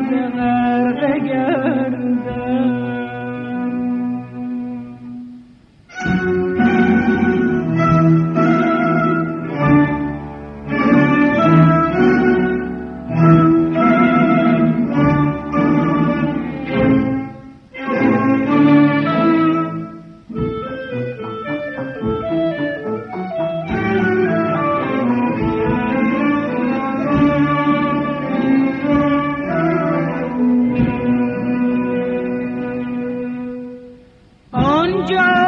Krishna John.